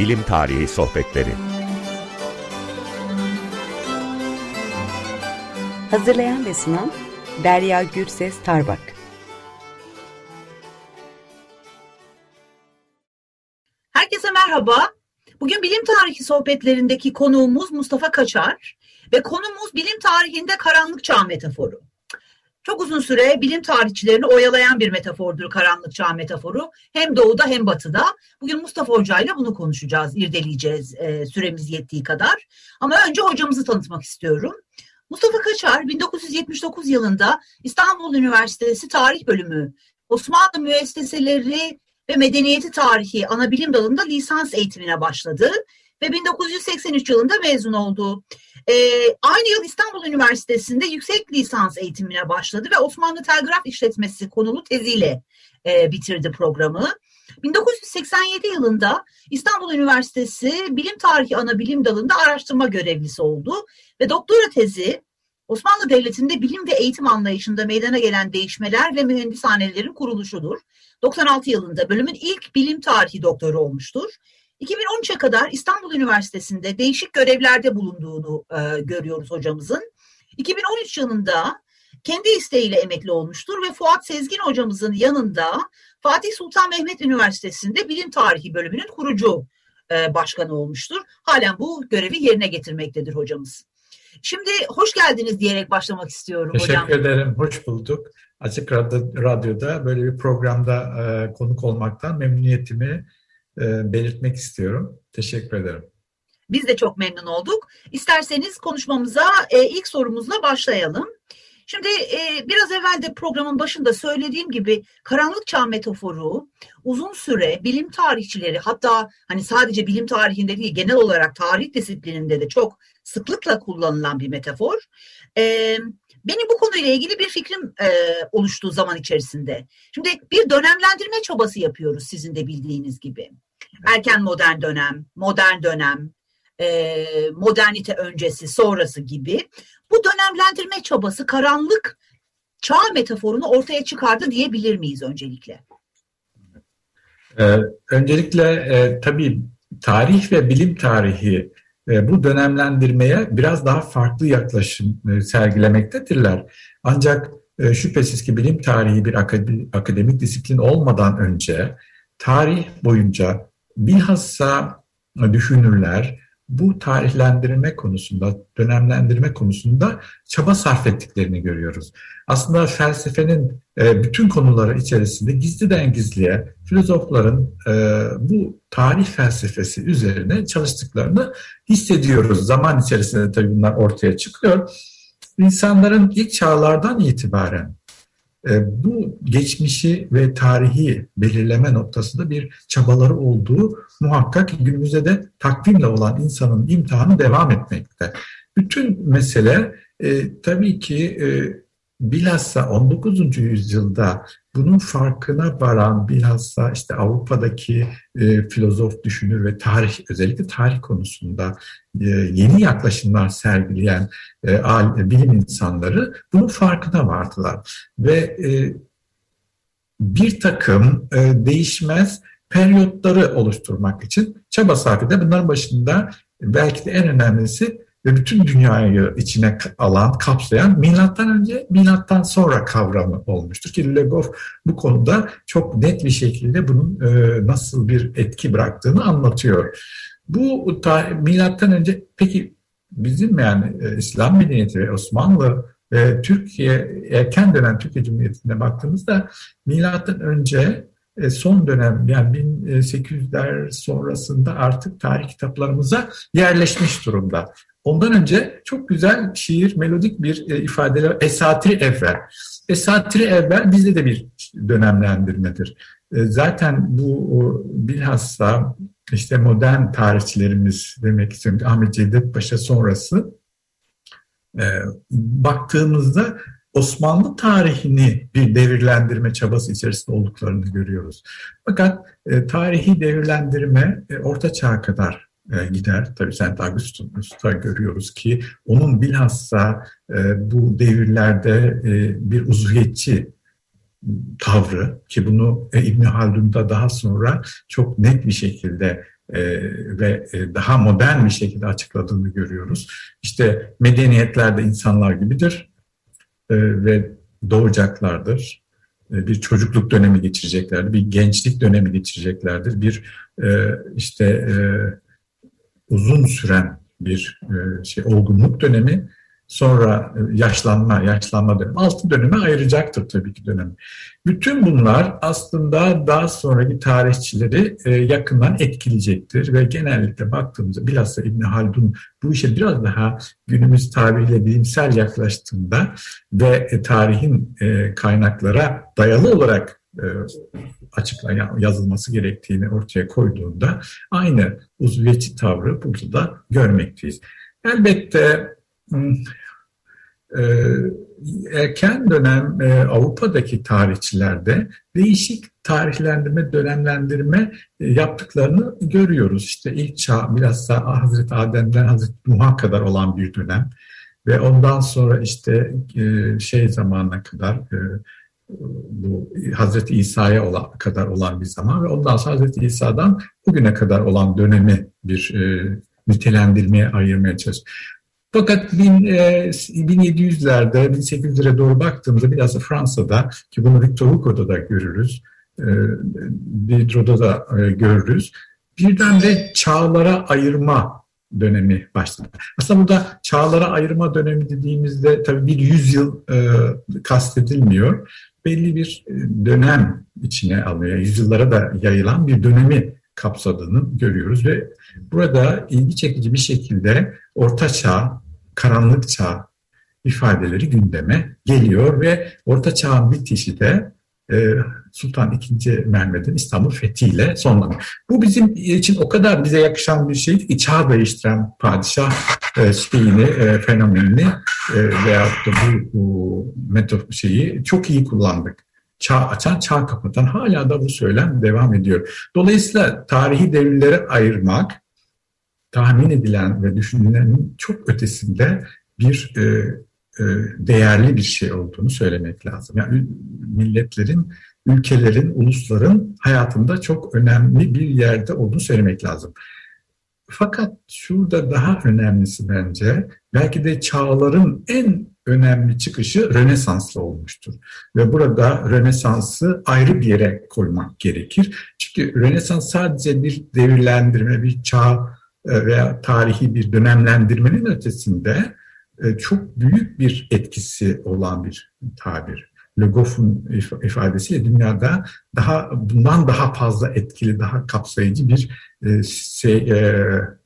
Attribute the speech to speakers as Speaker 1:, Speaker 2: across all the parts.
Speaker 1: Bilim Tarihi Sohbetleri
Speaker 2: Hazırlayan ve sunan Derya Gürses Tarbak
Speaker 3: Herkese merhaba. Bugün bilim tarihi sohbetlerindeki konuğumuz Mustafa Kaçar ve konumuz bilim tarihinde karanlık çağ metaforu. Çok uzun süre bilim tarihçilerini oyalayan bir metafordur karanlık çağ metaforu. Hem doğuda hem batıda. Bugün Mustafa Hoca ile bunu konuşacağız, irdeleyeceğiz e, süremiz yettiği kadar. Ama önce hocamızı tanıtmak istiyorum. Mustafa Kaçar 1979 yılında İstanbul Üniversitesi Tarih Bölümü Osmanlı Müesseseleri ve Medeniyeti Tarihi Anabilim Dalı'nda lisans eğitimine başladı ve 1983 yılında mezun oldu. Ee, aynı yıl İstanbul Üniversitesi'nde yüksek lisans eğitimine başladı ve Osmanlı Telgraf İşletmesi konulu teziyle e, bitirdi programı. 1987 yılında İstanbul Üniversitesi Bilim Tarihi Ana Bilim Dalı'nda araştırma görevlisi oldu ve doktora tezi Osmanlı Devleti'nde bilim ve eğitim anlayışında meydana gelen değişmeler ve mühendishanelerin kuruluşudur. 96 yılında bölümün ilk bilim tarihi doktoru olmuştur. 2013'e kadar İstanbul Üniversitesi'nde değişik görevlerde bulunduğunu e, görüyoruz hocamızın. 2013 yılında kendi isteğiyle emekli olmuştur ve Fuat Sezgin hocamızın yanında Fatih Sultan Mehmet Üniversitesi'nde bilim tarihi bölümünün kurucu e, başkanı olmuştur. Halen bu görevi yerine getirmektedir hocamız. Şimdi hoş geldiniz diyerek başlamak istiyorum
Speaker 4: Teşekkür
Speaker 3: hocam.
Speaker 4: Teşekkür ederim, hoş bulduk. Açık Radyo'da böyle bir programda e, konuk olmaktan memnuniyetimi belirtmek istiyorum. Teşekkür ederim.
Speaker 3: Biz de çok memnun olduk. İsterseniz konuşmamıza e, ilk sorumuzla başlayalım. Şimdi e, biraz evvel de programın başında söylediğim gibi karanlık çağ metaforu uzun süre bilim tarihçileri hatta hani sadece bilim tarihinde değil genel olarak tarih disiplininde de çok sıklıkla kullanılan bir metafor. E, benim bu konuyla ilgili bir fikrim e, oluştuğu zaman içerisinde. Şimdi bir dönemlendirme çabası yapıyoruz sizin de bildiğiniz gibi. Erken modern dönem, modern dönem, e, modernite öncesi, sonrası gibi. Bu dönemlendirme çabası karanlık çağ metaforunu ortaya çıkardı diyebilir miyiz öncelikle?
Speaker 4: Ee, öncelikle e, tabii tarih ve bilim tarihi e, bu dönemlendirmeye biraz daha farklı yaklaşım e, sergilemektedirler. Ancak e, şüphesiz ki bilim tarihi bir akademik, akademik disiplin olmadan önce tarih boyunca bilhassa düşünürler bu tarihlendirme konusunda, dönemlendirme konusunda çaba sarf ettiklerini görüyoruz. Aslında felsefenin e, bütün konuları içerisinde gizliden gizliye filozofların e, bu tarih felsefesi üzerine çalıştıklarını hissediyoruz. Zaman içerisinde tabii bunlar ortaya çıkıyor. İnsanların ilk çağlardan itibaren bu geçmişi ve tarihi belirleme noktasında bir çabaları olduğu muhakkak günümüzde de takvimle olan insanın imtihanı devam etmekte. Bütün mesele e, tabii ki e, bilhassa 19. yüzyılda bunun farkına varan bilhassa işte Avrupa'daki e, filozof, düşünür ve tarih özellikle tarih konusunda e, yeni yaklaşımlar sergileyen e, bilim insanları bunun farkına vardılar. Ve e, bir takım e, değişmez periyotları oluşturmak için çaba sarf ediyor. Bunların başında belki de en önemlisi ve bütün dünyayı içine alan, kapsayan milattan önce, milattan sonra kavramı olmuştur. Ki Legov bu konuda çok net bir şekilde bunun e, nasıl bir etki bıraktığını anlatıyor. Bu ta, milattan önce peki bizim yani e, İslam medeniyeti ve Osmanlı ve Türkiye erken dönem Türkiye Cumhuriyeti'ne baktığımızda milattan önce e, son dönem yani 1800'ler sonrasında artık tarih kitaplarımıza yerleşmiş durumda. Ondan önce çok güzel şiir, melodik bir e, ifadeler. Esatri evvel. Esatri evvel bizde de bir dönemlendirmedir. E, zaten bu bilhassa işte modern tarihçilerimiz demek istiyorum Ahmet Cevdet Paşa sonrası e, baktığımızda Osmanlı tarihini bir devirlendirme çabası içerisinde olduklarını görüyoruz. Fakat e, tarihi devirlendirme Orta Çağ'a kadar gider. Tabii Saint Augustus'ta görüyoruz ki onun bilhassa e, bu devirlerde e, bir uzuviyetçi tavrı ki bunu İbn Haldun'da daha sonra çok net bir şekilde e, ve e, daha modern bir şekilde açıkladığını görüyoruz. İşte medeniyetlerde insanlar gibidir e, ve doğacaklardır. E, bir çocukluk dönemi geçireceklerdir, bir gençlik dönemi geçireceklerdir, bir e, işte e, uzun süren bir e, şey olgunluk dönemi Sonra e, yaşlanma, yaşlanma dönemi. Altı döneme ayıracaktır tabii ki dönemi. Bütün bunlar aslında daha sonraki tarihçileri e, yakından etkileyecektir ve genellikle baktığımızda bilhassa İbni Haldun bu işe biraz daha günümüz tarihiyle bilimsel yaklaştığında ve tarihin kaynaklara dayalı olarak açıklayan yazılması gerektiğini ortaya koyduğunda aynı uzviyetçi tavrı burada da görmekteyiz. Elbette hmm, ee, erken dönem e, Avrupa'daki tarihçilerde değişik tarihlendirme, dönemlendirme e, yaptıklarını görüyoruz. İşte ilk çağ daha Hazreti Adem'den Hazreti Nuh'a kadar olan bir dönem ve ondan sonra işte e, şey zamanına kadar bu Hazreti İsa'ya olan, kadar olan bir zaman ve ondan sonra Hazreti İsa'dan bugüne kadar olan dönemi bir nitelendirmeye ayırmaya çalışıyoruz. Fakat 1700'lerde, e, 1800'lere doğru baktığımızda biraz da Fransa'da ki bunu Victor Hugo'da da görürüz, e, Diderot'da da e, görürüz. Birden de çağlara ayırma dönemi başladı. Aslında burada çağlara ayırma dönemi dediğimizde tabii bir yüzyıl e, kastedilmiyor. Belli bir dönem içine alıyor. Yüzyıllara da yayılan bir dönemi kapsadığını görüyoruz ve burada ilgi çekici bir şekilde orta çağ, karanlık çağ ifadeleri gündeme geliyor ve orta çağın bitişi de e, Sultan II. Mehmet'in İstanbul fethiyle sonlanıyor. Bu bizim için o kadar bize yakışan bir şey ki çağ değiştiren padişah e, şeyini, e, fenomenini e, veyahut da bu, bu metot şeyi çok iyi kullandık çağ açan, çağ kapatan hala da bu söylem devam ediyor. Dolayısıyla tarihi devirlere ayırmak tahmin edilen ve düşünülenin çok ötesinde bir e, değerli bir şey olduğunu söylemek lazım. Yani milletlerin, ülkelerin, ulusların hayatında çok önemli bir yerde olduğunu söylemek lazım. Fakat şurada daha önemlisi bence belki de çağların en önemli çıkışı Rönesans'la olmuştur. Ve burada Rönesans'ı ayrı bir yere koymak gerekir. Çünkü Rönesans sadece bir devirlendirme, bir çağ e, veya tarihi bir dönemlendirmenin ötesinde e, çok büyük bir etkisi olan bir tabir. Le ifadesiyle dünyada daha bundan daha fazla etkili, daha kapsayıcı bir e, şey,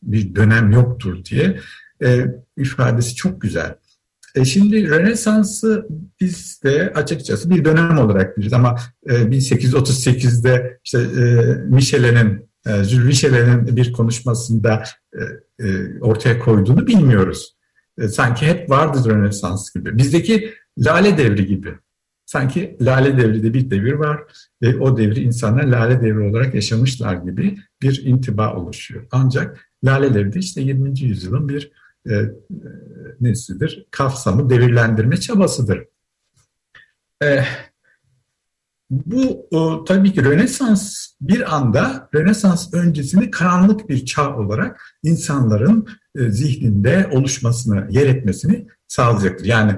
Speaker 4: bir dönem yoktur diye ifadesi çok güzel. E şimdi Rönesans'ı biz de açıkçası bir dönem olarak biliriz ama e, 1838'de işte e, Michelet'in e, Jules Michelet'in bir konuşmasında e, e, ortaya koyduğunu bilmiyoruz. E, sanki hep vardı Rönesans gibi. Bizdeki Lale Devri gibi. Sanki Lale Devri'de bir devir var ve o devri insanlar Lale Devri olarak yaşamışlar gibi bir intiba oluşuyor. Ancak Lale Devri işte 20. yüzyılın bir e, e, nesidir? Kafsamı devirlendirme çabasıdır. E, bu o, tabii ki Rönesans bir anda Rönesans öncesini karanlık bir çağ olarak insanların e, zihninde oluşmasını, yer etmesini sağlayacaktır. Yani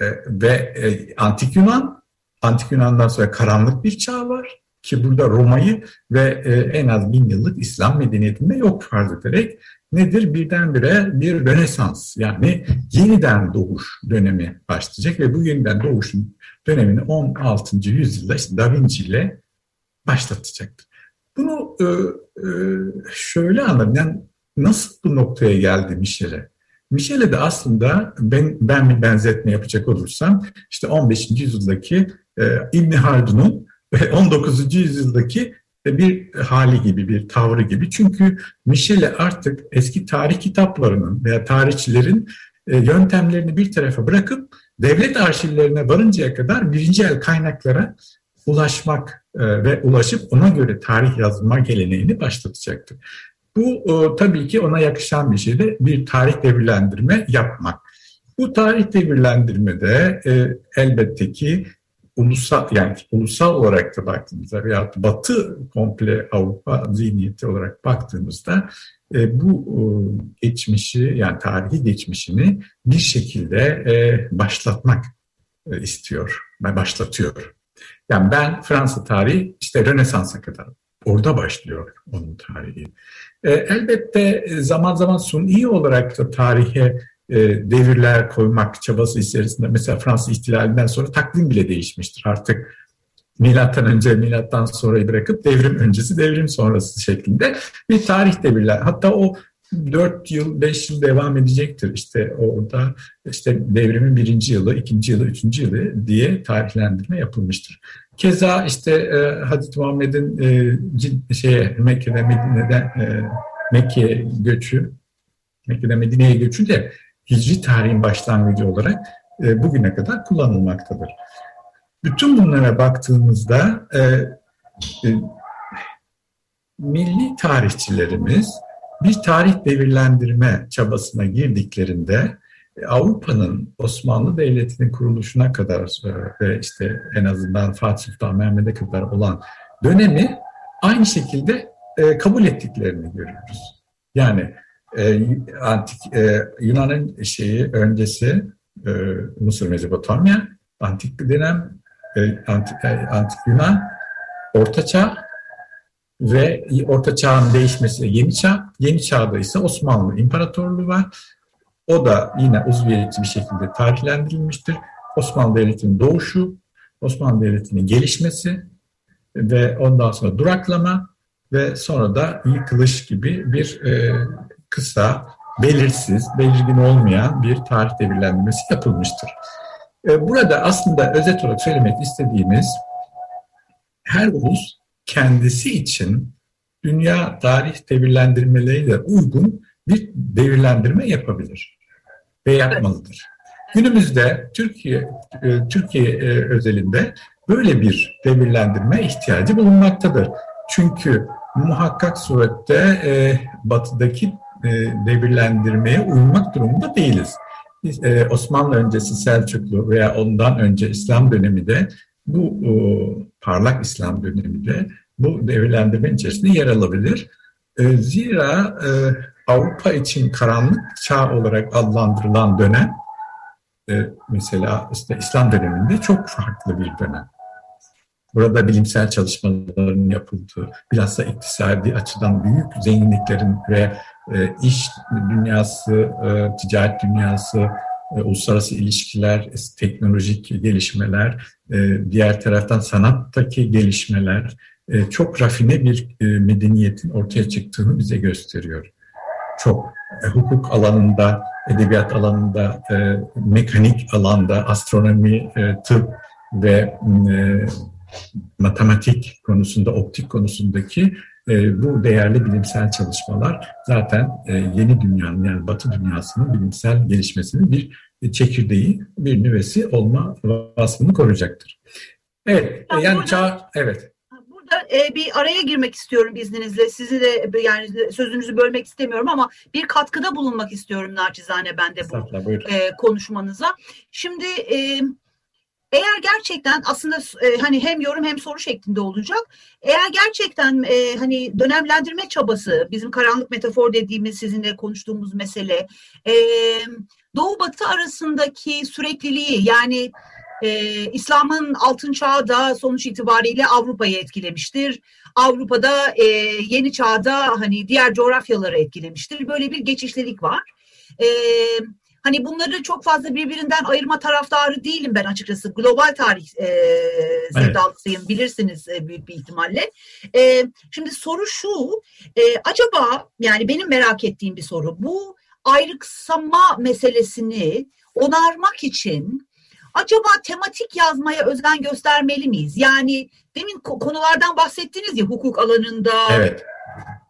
Speaker 4: e, ve e, Antik Yunan, Antik Yunan'dan sonra karanlık bir çağ var ki burada Roma'yı ve en az bin yıllık İslam medeniyetinde yok farz ederek nedir? Birdenbire bir Rönesans yani yeniden doğuş dönemi başlayacak ve bu yeniden doğuşun dönemini 16. yüzyılda işte Da Vinci ile başlatacaktır. Bunu e, e, şöyle anladım. Yani nasıl bu noktaya geldi Michel'e? Michel'e de aslında ben, ben bir benzetme yapacak olursam işte 15. yüzyıldaki e, İbni Haldun'un 19. yüzyıldaki bir hali gibi, bir tavrı gibi. Çünkü Michele artık eski tarih kitaplarının veya tarihçilerin e, yöntemlerini bir tarafa bırakıp devlet arşivlerine varıncaya kadar birinci el kaynaklara ulaşmak e, ve ulaşıp ona göre tarih yazma geleneğini başlatacaktır. Bu tabii ki ona yakışan bir şey de bir tarih devirlendirme yapmak. Bu tarih devirlendirmede e, elbette ki ulusal yani ulusal olarak da baktığımızda veya Batı komple Avrupa zihniyeti olarak baktığımızda e, bu e, geçmişi yani tarihi geçmişini bir şekilde e, başlatmak e, istiyor ve başlatıyor. Yani ben Fransa tarihi işte Rönesans'a kadar orada başlıyor onun tarihi. E, elbette zaman zaman suni olarak da tarihe e, devirler koymak çabası içerisinde mesela Fransız ihtilalinden sonra takvim bile değişmiştir. Artık milattan önce milattan sonrayı bırakıp devrim öncesi devrim sonrası şeklinde bir tarih devirler. Hatta o 4 yıl, 5 yıl devam edecektir. İşte orada işte devrimin birinci yılı, ikinci yılı, üçüncü yılı diye tarihlendirme yapılmıştır. Keza işte e, Hazreti Muhammed'in e, şeye, Mekke'de Medine'den e, Mekke göçü, Mekke'den Medine'ye göçü de hicri tarihin başlangıcı olarak e, bugüne kadar kullanılmaktadır. Bütün bunlara baktığımızda e, e, milli tarihçilerimiz bir tarih devirlendirme çabasına girdiklerinde Avrupa'nın Osmanlı Devleti'nin kuruluşuna kadar e, ve işte en azından Fatih Sultan Mehmet'e kadar olan dönemi aynı şekilde e, kabul ettiklerini görüyoruz. Yani antik Yunan'ın şeyi öncesi Mısır Mezopotamya, antik dönem antik, antik Yunan, Orta Çağ ve Orta Çağ'ın değişmesi Yeni Çağ. Yeni Çağ'da ise Osmanlı İmparatorluğu var. O da yine uzviyetçi bir şekilde tarihlendirilmiştir. Osmanlı Devleti'nin doğuşu, Osmanlı Devleti'nin gelişmesi ve ondan sonra duraklama ve sonra da yıkılış gibi bir e, kısa, belirsiz, belirgin olmayan bir tarih devirlendirmesi yapılmıştır. E, burada aslında özet olarak söylemek istediğimiz her ulus kendisi için dünya tarih devirlendirmeleriyle uygun bir devirlendirme yapabilir ve yapmalıdır. Günümüzde Türkiye e, Türkiye e, özelinde böyle bir devirlendirme ihtiyacı bulunmaktadır. Çünkü muhakkak surette e, batıdaki devirlendirmeye uymak durumunda değiliz. Osmanlı öncesi Selçuklu veya ondan önce İslam dönemi de bu parlak İslam döneminde bu devirlendirme içerisinde yer alabilir. Zira Avrupa için karanlık çağ olarak adlandırılan dönem e, mesela işte İslam döneminde çok farklı bir dönem. Burada bilimsel çalışmaların yapıldığı, bilhassa iktisadi açıdan büyük zenginliklerin ve e, iş dünyası, e, ticaret dünyası, uluslararası ilişkiler, teknolojik gelişmeler, diğer taraftan sanattaki gelişmeler çok rafine bir medeniyetin ortaya çıktığını bize gösteriyor çok e, hukuk alanında, edebiyat alanında, e, mekanik alanda, astronomi, e, tıp ve e, matematik konusunda, optik konusundaki e, bu değerli bilimsel çalışmalar zaten e, yeni dünyanın yani Batı dünyasının bilimsel gelişmesinin bir çekirdeği, bir nüvesi olma vasfını koruyacaktır. Evet, yani çağ, evet
Speaker 3: e, bir araya girmek istiyorum izninizle. Sizi de yani sözünüzü bölmek istemiyorum ama bir katkıda bulunmak istiyorum naçizane ben de bu e, konuşmanıza. Şimdi e, eğer gerçekten aslında e, hani hem yorum hem soru şeklinde olacak. Eğer gerçekten e, hani dönemlendirme çabası bizim karanlık metafor dediğimiz sizinle konuştuğumuz mesele e, Doğu Batı arasındaki sürekliliği yani e, İslam'ın altın çağı da sonuç itibariyle Avrupa'yı etkilemiştir. Avrupa'da e, yeni çağda hani diğer coğrafyaları etkilemiştir. Böyle bir geçişlilik var. E, hani bunları çok fazla birbirinden ayırma taraftarı değilim ben açıkçası. Global tarih e, sevdalısıyım evet. bilirsiniz e, büyük bir ihtimalle. E, şimdi soru şu, e, acaba yani benim merak ettiğim bir soru. Bu ayrıksama meselesini onarmak için acaba tematik yazmaya özen göstermeli miyiz? Yani demin konulardan bahsettiniz ya hukuk alanında, evet.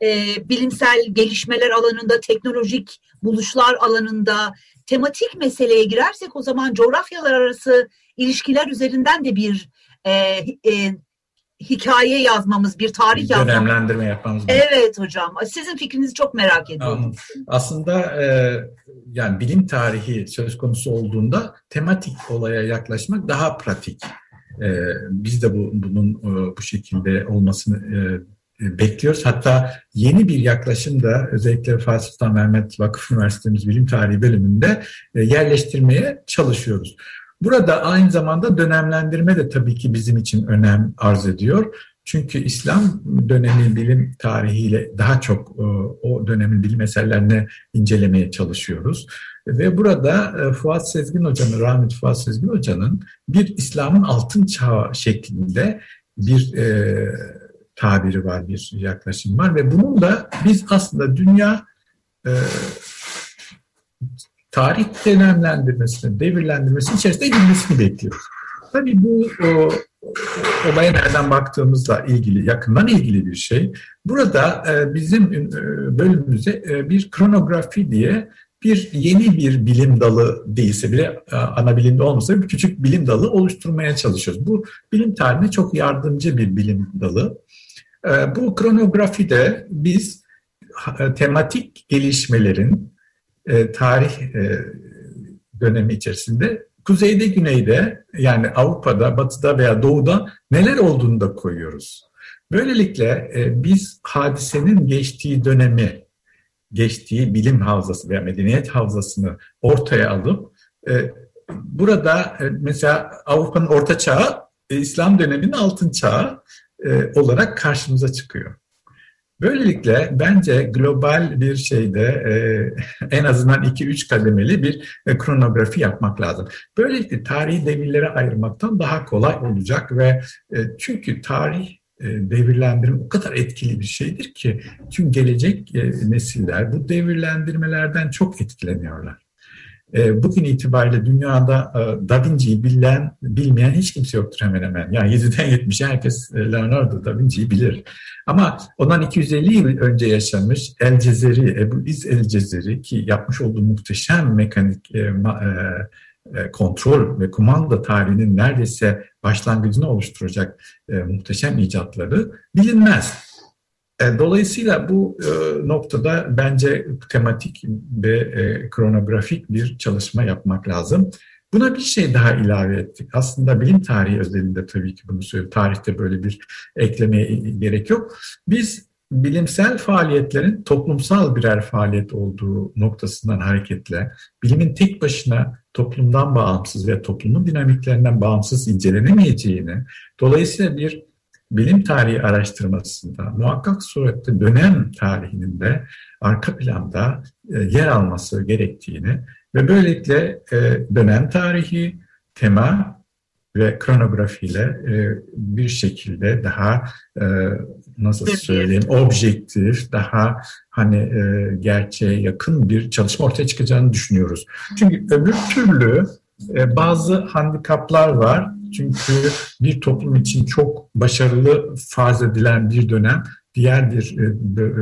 Speaker 3: e, bilimsel gelişmeler alanında, teknolojik buluşlar alanında tematik meseleye girersek o zaman coğrafyalar arası ilişkiler üzerinden de bir e, e, hikaye yazmamız, bir tarih
Speaker 4: yazmamız. Dönemlendirme yapmamız.
Speaker 3: Evet hocam. Sizin fikrinizi çok merak ediyorum.
Speaker 4: Aslında e, yani bilim tarihi söz konusu olduğunda tematik olaya yaklaşmak daha pratik. biz de bu, bunun bu şekilde olmasını bekliyoruz. Hatta yeni bir yaklaşım da özellikle Fatih Sultan Mehmet Vakıf Üniversitemiz Bilim Tarihi bölümünde yerleştirmeye çalışıyoruz. Burada aynı zamanda dönemlendirme de tabii ki bizim için önem arz ediyor. Çünkü İslam dönemi bilim tarihiyle daha çok e, o dönemin bilim eserlerini incelemeye çalışıyoruz. Ve burada e, Fuat Sezgin Hoca'nın, rahmetli Fuat Sezgin Hoca'nın bir İslam'ın altın çağı şeklinde bir e, tabiri var, bir yaklaşım var. Ve bunun da biz aslında dünya e, tarih dönemlendirmesini, devirlendirmesini içerisinde girmesini bekliyoruz. Tabii bu o, olaya nereden baktığımızla ilgili, yakından ilgili bir şey. Burada e, bizim e, bölümümüzde e, bir kronografi diye bir yeni bir bilim dalı değilse bile e, ana bilimde olmasa bir küçük bilim dalı oluşturmaya çalışıyoruz. Bu bilim tarihine çok yardımcı bir bilim dalı. E, bu kronografide biz e, tematik gelişmelerin e, tarih e, dönemi içerisinde kuzeyde güneyde yani Avrupa'da, batıda veya doğuda neler olduğunu da koyuyoruz. Böylelikle biz hadisenin geçtiği dönemi, geçtiği bilim havzası veya medeniyet havzasını ortaya alıp burada mesela Avrupa'nın orta çağı İslam döneminin altın çağı e, olarak karşımıza çıkıyor. Böylelikle bence global bir şeyde e, en azından 2-3 kademeli bir e, kronografi yapmak lazım. Böylelikle tarihi devirlere ayırmaktan daha kolay olacak ve e, çünkü tarih devirlendirme o kadar etkili bir şeydir ki tüm gelecek nesiller bu devirlendirmelerden çok etkileniyorlar. E, bugün itibariyle dünyada e, Da Vinci'yi bilen, bilmeyen hiç kimse yoktur hemen hemen. Yani 7'den 70'e herkes e, Leonardo da Vinci'yi bilir. Ama ondan 250 yıl önce yaşamış El Cezeri, Ebu İz El Cezeri ki yapmış olduğu muhteşem mekanik e, e, kontrol ve kumanda tarihinin neredeyse başlangıcını oluşturacak e, muhteşem icatları bilinmez. E, dolayısıyla bu e, noktada bence tematik ve e, kronografik bir çalışma yapmak lazım. Buna bir şey daha ilave ettik. Aslında bilim tarihi özelinde tabii ki bunu söylüyorum. Tarihte böyle bir eklemeye gerek yok. Biz bilimsel faaliyetlerin toplumsal birer faaliyet olduğu noktasından hareketle bilimin tek başına toplumdan bağımsız ve toplumun dinamiklerinden bağımsız incelenemeyeceğini, dolayısıyla bir bilim tarihi araştırmasında muhakkak surette dönem tarihinin de arka planda e, yer alması gerektiğini ve böylelikle e, dönem tarihi, tema ve kronografiyle e, bir şekilde daha nasıl söyleyeyim objektif, daha hani gerçeğe yakın bir çalışma ortaya çıkacağını düşünüyoruz. Çünkü öbür türlü bazı handikaplar var çünkü bir toplum için çok başarılı farz edilen bir dönem diğer bir e,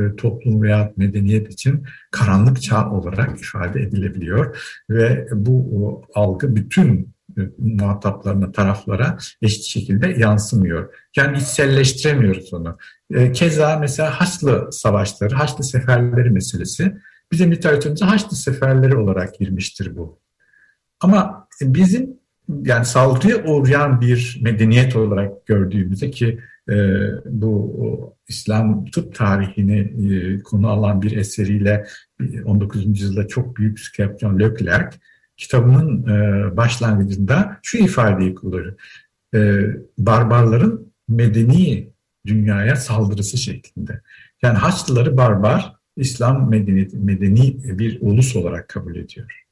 Speaker 4: e, toplum veya medeniyet için karanlık çağ olarak ifade edilebiliyor ve bu algı bütün e, muhataplarına, taraflara eşit şekilde yansımıyor. Yani içselleştiremiyoruz onu. Keza mesela Haçlı savaşları, Haçlı seferleri meselesi bizim literatürümüze Haçlı seferleri olarak girmiştir bu. Ama bizim yani saldırıya uğrayan bir medeniyet olarak gördüğümüzde ki e, bu İslam tıp tarihini e, konu alan bir eseriyle 19. yüzyılda çok büyük psikiyatron Leclerc kitabının e, başlangıcında şu ifadeyi kullanır. E, barbarların medeni dünyaya saldırısı şeklinde. Yani Haçlıları barbar, İslam medeniyeti, medeni bir ulus olarak kabul ediyor.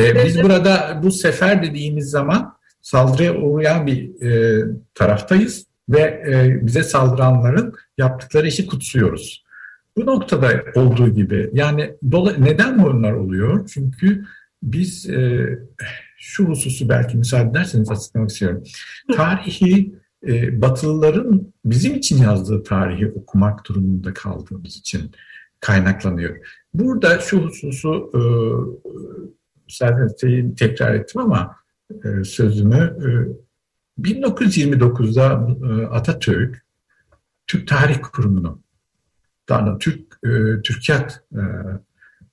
Speaker 4: E, biz burada bu sefer dediğimiz zaman saldırıya uğrayan bir e, taraftayız ve e, bize saldıranların yaptıkları işi kutsuyoruz. Bu noktada olduğu gibi yani dola, neden bunlar oluyor? Çünkü biz e, şu hususu belki müsaade ederseniz açıklamak istiyorum. Tarihi e, Batılıların bizim için yazdığı tarihi okumak durumunda kaldığımız için kaynaklanıyor. Burada şu hususu e, zaten tekrar ettim ama e, sözümü e, 1929'da e, Atatürk Türk Tarih Kurumu'nu daha Türk e, Türkiyat e,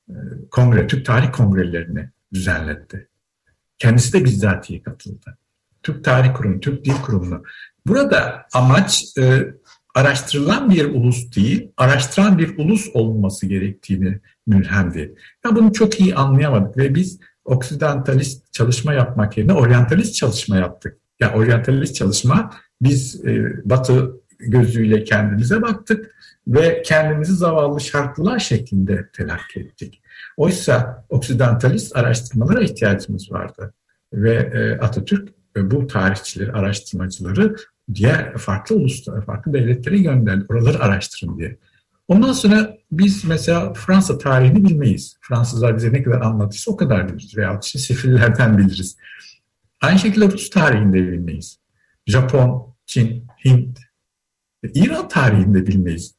Speaker 4: e, Kongre, Türk Tarih Kongrelerini düzenletti. Kendisi de bizzatihi katıldı. Türk Tarih Kurumu, Türk Dil Kurumu. Burada amaç e, araştırılan bir ulus değil, araştıran bir ulus olması gerektiğini mülhemdi. Ya bunu çok iyi anlayamadık ve biz oksidentalist çalışma yapmak yerine oryantalist çalışma yaptık. Ya yani oryantalist çalışma biz e, Batı gözüyle kendimize baktık ve kendimizi zavallı şartlılar şeklinde telakki ettik. Oysa oksidentalist araştırmalara ihtiyacımız vardı. Ve e, Atatürk e, bu tarihçileri, araştırmacıları diğer farklı uluslara, farklı devletlere gönderdi. Oraları araştırın diye. Ondan sonra biz mesela Fransa tarihini bilmeyiz. Fransızlar bize ne kadar anlattıysa o kadar biliriz. Veya işte sefillerden biliriz. Aynı şekilde Rus tarihinde bilmeyiz. Japon, Çin, Hint, İran tarihinde bilmeyiz.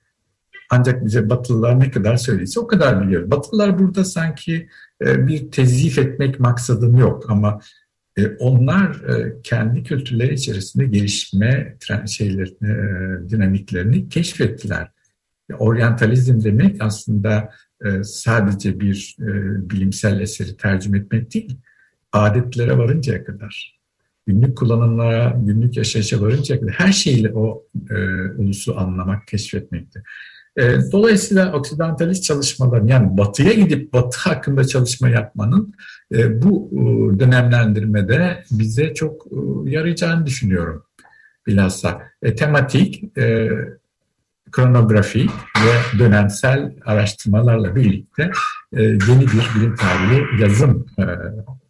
Speaker 4: Ancak bize Batılılar ne kadar söylediyse o kadar biliyoruz. Batılılar burada sanki e, bir tezif etmek maksadım yok ama onlar e, kendi kültürleri içerisinde gelişme şeylerini, dinamiklerini keşfettiler. Oryantalizm demek aslında sadece bir bilimsel eseri tercüme etmek değil, adetlere varıncaya kadar, günlük kullanımlara, günlük yaşayışa varıncaya kadar her şeyle o ulusu anlamak, keşfetmekti. E, dolayısıyla oksidantalist çalışmaların yani batıya gidip batı hakkında çalışma yapmanın e, bu e, dönemlendirmede bize çok yarayacağını düşünüyorum bilhassa. tematik, kronografi ve dönemsel araştırmalarla birlikte yeni bir bilim tarihi yazım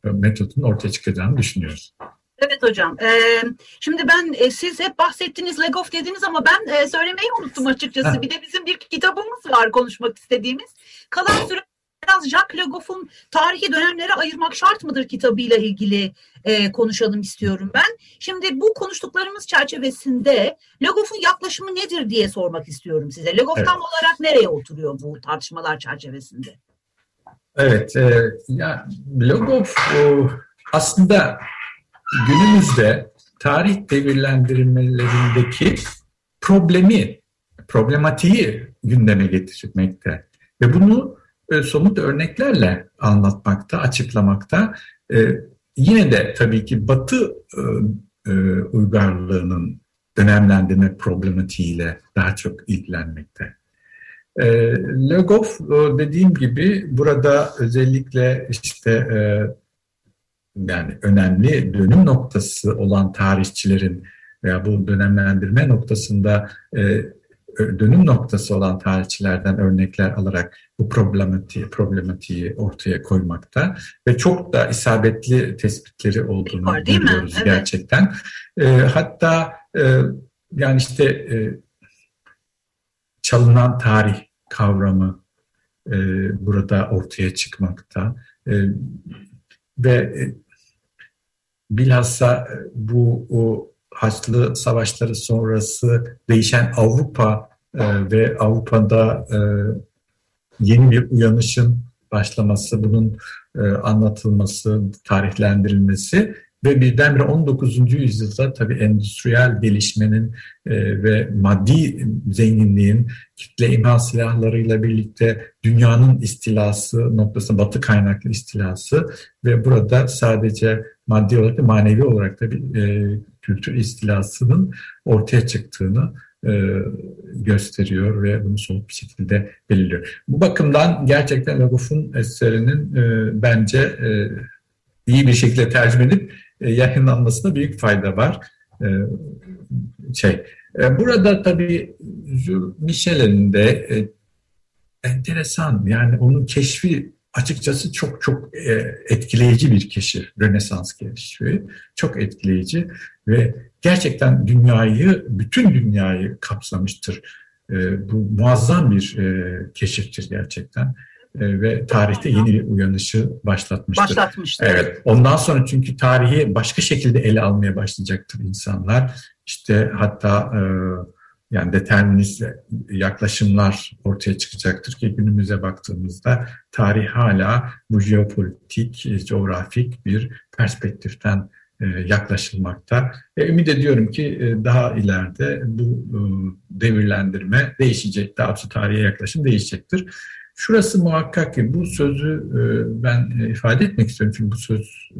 Speaker 4: metodunun ortaya çıkacağını düşünüyoruz.
Speaker 3: Evet hocam. Ee, şimdi ben e, siz hep bahsettiniz Legoff dediniz ama ben e, söylemeyi unuttum açıkçası. Bir de bizim bir kitabımız var konuşmak istediğimiz. Kalan süre biraz Jacques Legoff'un tarihi dönemlere ayırmak şart mıdır kitabıyla ilgili e, konuşalım istiyorum ben. Şimdi bu konuştuklarımız çerçevesinde Legoff'un yaklaşımı nedir diye sormak istiyorum size. Legoff evet. tam olarak nereye oturuyor bu tartışmalar çerçevesinde?
Speaker 4: Evet, e, ya Legoff o, aslında günümüzde tarih devirlendirmelerindeki problemi, problematiği gündeme getirmekte. Ve bunu e, somut örneklerle anlatmakta, açıklamakta. E, yine de tabii ki Batı e, e, uygarlığının dönemlendirme problematiğiyle daha çok ilgilenmekte. E, Le Goff dediğim gibi burada özellikle işte e, yani önemli dönüm noktası olan tarihçilerin veya bu dönemlendirme noktasında e, dönüm noktası olan tarihçilerden örnekler alarak bu problematiği, problematiği ortaya koymakta ve çok da isabetli tespitleri olduğunu Var, görüyoruz evet. gerçekten. E, hatta e, yani işte e, çalınan tarih kavramı e, burada ortaya çıkmakta e, ve e, bilhassa e, bu o Haçlı Savaşları sonrası değişen Avrupa e, ve Avrupa'da e, yeni bir uyanışın başlaması, bunun e, anlatılması, tarihlendirilmesi ve birdenbire 19. yüzyılda tabii endüstriyel gelişmenin e, ve maddi zenginliğin kitle imha silahlarıyla birlikte dünyanın istilası noktası, batı kaynaklı istilası ve burada sadece maddi olarak da manevi olarak da bir e, kültür istilasının ortaya çıktığını e, gösteriyor ve bunu somut bir şekilde belirliyor. Bu bakımdan gerçekten Lagoff'un eserinin bence iyi bir şekilde tercüme edip e, yayınlanmasına büyük fayda var. E, şey, e, burada tabii Michel'in de e, enteresan yani onun keşfi açıkçası çok çok etkileyici bir keşif. Rönesans keşfi çok etkileyici ve gerçekten dünyayı, bütün dünyayı kapsamıştır. Bu muazzam bir keşiftir gerçekten. Ve tarihte yeni bir uyanışı başlatmıştır.
Speaker 3: Başlatmıştır.
Speaker 4: Evet. Ondan sonra çünkü tarihi başka şekilde ele almaya başlayacaktır insanlar. İşte hatta yani determinist yaklaşımlar ortaya çıkacaktır ki günümüze baktığımızda tarih hala bu jeopolitik, coğrafik bir perspektiften e, yaklaşılmakta. Ve ümit ediyorum ki e, daha ileride bu e, devirlendirme değişecek, daha doğrusu tarihe yaklaşım değişecektir. Şurası muhakkak ki bu sözü ben ifade etmek istiyorum çünkü bu söz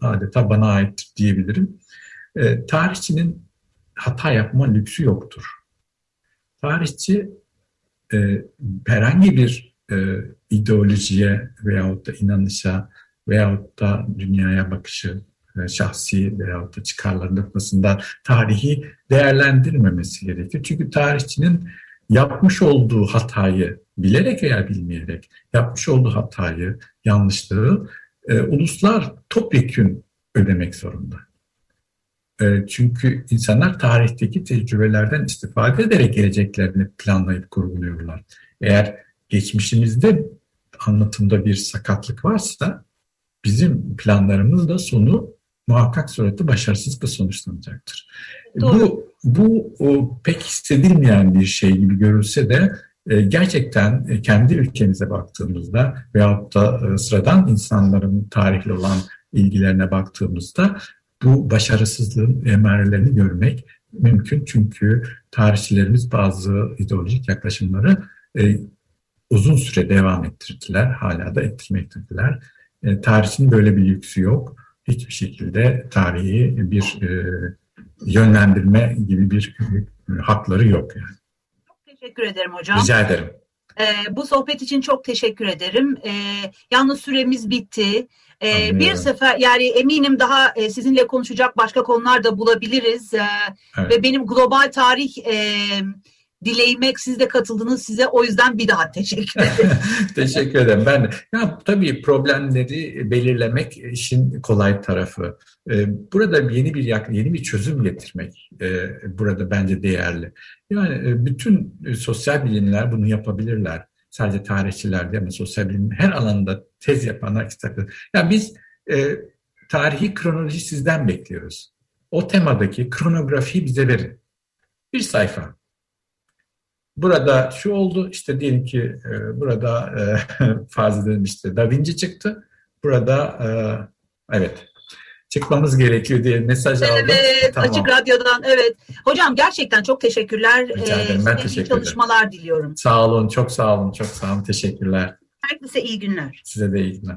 Speaker 4: adeta bana ait diyebilirim. E, tarihçinin hata yapma lüksü yoktur. Tarihçi e, herhangi bir e, ideolojiye veyahut da inanışa veyahut da dünyaya bakışı e, şahsi veyahut da çıkarları noktasında tarihi değerlendirmemesi gerekir. Çünkü tarihçinin yapmış olduğu hatayı bilerek veya bilmeyerek yapmış olduğu hatayı, yanlışlığı e, uluslar topyekün ödemek zorunda. E, çünkü insanlar tarihteki tecrübelerden istifade ederek geleceklerini planlayıp kurguluyorlar. Eğer geçmişimizde anlatımda bir sakatlık varsa bizim planlarımız da sonu muhakkak surette başarısızlıkla sonuçlanacaktır. Doğru. Bu bu o, pek hissedilmeyen bir şey gibi görülse de e, gerçekten e, kendi ülkemize baktığımızda veyahut da e, sıradan insanların tarihle olan ilgilerine baktığımızda bu başarısızlığın emarelerini görmek mümkün. Çünkü tarihçilerimiz bazı ideolojik yaklaşımları e, uzun süre devam ettirdiler, hala da ettirmektedirler. E, tarihçinin böyle bir lüksü yok. Hiçbir şekilde tarihi bir e, yönlendirme gibi bir hakları yok yani.
Speaker 3: Çok teşekkür ederim hocam.
Speaker 4: Rica ederim.
Speaker 3: Ee, bu sohbet için çok teşekkür ederim. Ee, yalnız süremiz bitti. Ee, bir sefer yani eminim daha e, sizinle konuşacak başka konular da bulabiliriz. Ee, evet. Ve benim global tarih e, dileğime siz de katıldınız. Size o yüzden bir daha teşekkür ederim.
Speaker 4: teşekkür ederim. Ben de. Ya, tabii problemleri belirlemek işin kolay tarafı. Ee, burada yeni bir yeni bir çözüm getirmek e, burada bence değerli. Yani e, bütün e, sosyal bilimler bunu yapabilirler. Sadece tarihçiler değil mi? Sosyal bilim her alanda tez yapanlar isterler. Yani biz e, tarihi kronoloji sizden bekliyoruz. O temadaki kronografiyi bize verin. Bir sayfa. Burada şu oldu işte diyelim ki e, burada e, farz edelim işte Da Vinci çıktı. Burada e, evet çıkmamız gerekiyor diye mesaj
Speaker 3: evet,
Speaker 4: aldım.
Speaker 3: Evet, tamam. Açık Radyo'dan evet. Hocam gerçekten çok teşekkürler.
Speaker 4: Rica ederim, ben ee, teşekkür ederim.
Speaker 3: çalışmalar diliyorum.
Speaker 4: Sağ olun, çok sağ olun, çok sağ olun. Teşekkürler.
Speaker 3: Herkese iyi günler.
Speaker 4: Size de iyi günler.